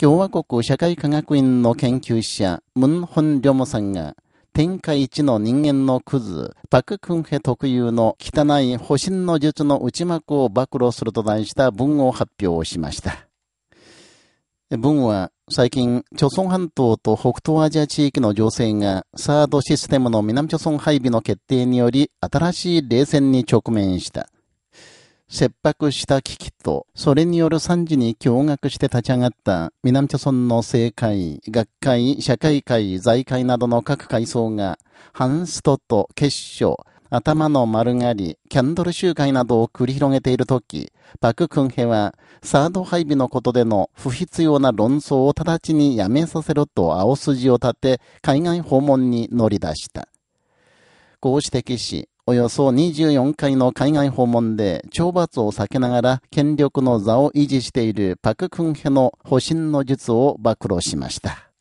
共和国社会科学院の研究者、ムン・ホン・リョムさんが、天下一の人間のクズ、パク・クンヘ特有の汚い保身の術の内幕を暴露すると題した文を発表しました。文は、最近、朝鮮半島と北東アジア地域の情勢が、サードシステムの南朝鮮配備の決定により、新しい冷戦に直面した。切迫した危機と、それによる惨事に驚愕して立ち上がった南朝村の政界、学会、社会会、財界などの各階層が、ハンストと結晶、頭の丸刈り、キャンドル集会などを繰り広げているとき、パククンヘは、サード配備のことでの不必要な論争を直ちにやめさせろと青筋を立て、海外訪問に乗り出した。こう指摘し、およそ24回の海外訪問で懲罰を避けながら権力の座を維持しているパククンヘの保身の術を暴露しました。